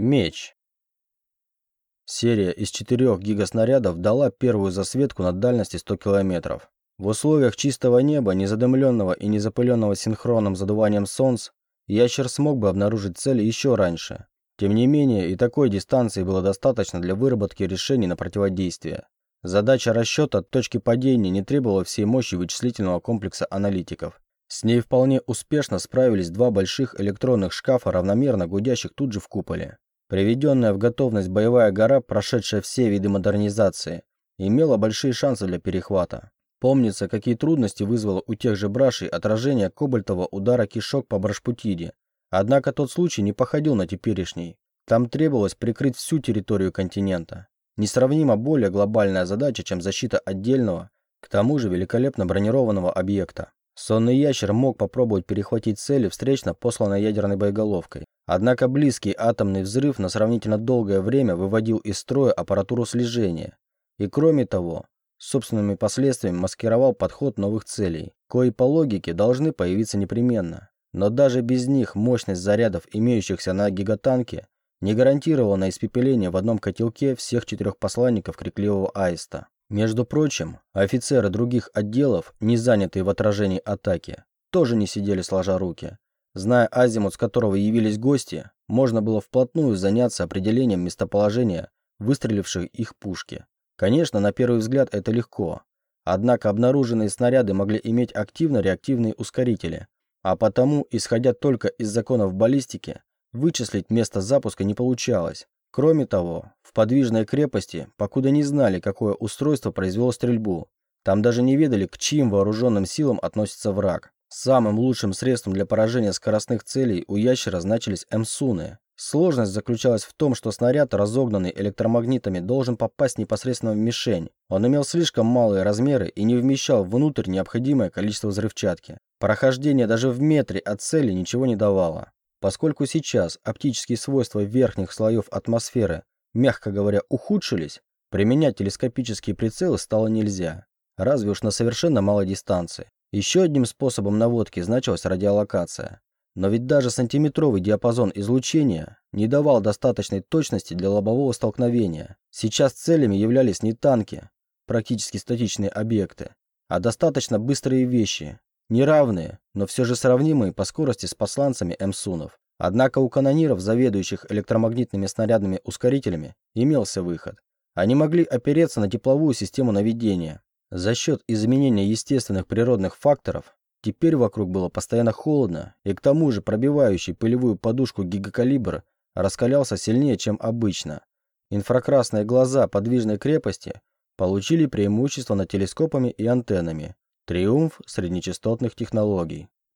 Меч. Серия из четырех гигаснарядов дала первую засветку на дальности 100 километров. В условиях чистого неба, незадымленного и незапыленного синхронным задуванием солнц, ящер смог бы обнаружить цели еще раньше. Тем не менее, и такой дистанции было достаточно для выработки решений на противодействие. Задача расчета точки падения не требовала всей мощи вычислительного комплекса аналитиков. С ней вполне успешно справились два больших электронных шкафа, равномерно гудящих тут же в куполе. Приведенная в готовность боевая гора, прошедшая все виды модернизации, имела большие шансы для перехвата. Помнится, какие трудности вызвало у тех же брашей отражение кобальтового удара кишок по Брашпутиде. Однако тот случай не походил на теперешний. Там требовалось прикрыть всю территорию континента. Несравнимо более глобальная задача, чем защита отдельного, к тому же великолепно бронированного объекта. Сонный ящер мог попробовать перехватить цели встречно посланной ядерной боеголовкой. Однако близкий атомный взрыв на сравнительно долгое время выводил из строя аппаратуру слежения. И кроме того, собственными последствиями маскировал подход новых целей, кои по логике должны появиться непременно. Но даже без них мощность зарядов, имеющихся на гигатанке, не гарантировала испепеление в одном котелке всех четырех посланников крикливого аиста. Между прочим, офицеры других отделов, не занятые в отражении атаки, тоже не сидели сложа руки. Зная азимут, с которого явились гости, можно было вплотную заняться определением местоположения выстреливших их пушки. Конечно, на первый взгляд это легко. Однако обнаруженные снаряды могли иметь активно-реактивные ускорители, а потому, исходя только из законов баллистики, вычислить место запуска не получалось. Кроме того, в подвижной крепости, покуда не знали, какое устройство произвело стрельбу, там даже не ведали, к чьим вооруженным силам относится враг. Самым лучшим средством для поражения скоростных целей у ящера значились МСУны. Сложность заключалась в том, что снаряд, разогнанный электромагнитами, должен попасть непосредственно в мишень. Он имел слишком малые размеры и не вмещал внутрь необходимое количество взрывчатки. Прохождение даже в метре от цели ничего не давало. Поскольку сейчас оптические свойства верхних слоев атмосферы, мягко говоря, ухудшились, применять телескопические прицелы стало нельзя, разве уж на совершенно малой дистанции. Еще одним способом наводки значилась радиолокация. Но ведь даже сантиметровый диапазон излучения не давал достаточной точности для лобового столкновения. Сейчас целями являлись не танки, практически статичные объекты, а достаточно быстрые вещи, Неравные, но все же сравнимые по скорости с посланцами МСУНов. Однако у канониров, заведующих электромагнитными снарядными ускорителями, имелся выход. Они могли опереться на тепловую систему наведения. За счет изменения естественных природных факторов, теперь вокруг было постоянно холодно, и к тому же пробивающий пылевую подушку гигакалибр раскалялся сильнее, чем обычно. Инфракрасные глаза подвижной крепости получили преимущество над телескопами и антеннами, Триумф среднечастотных технологий.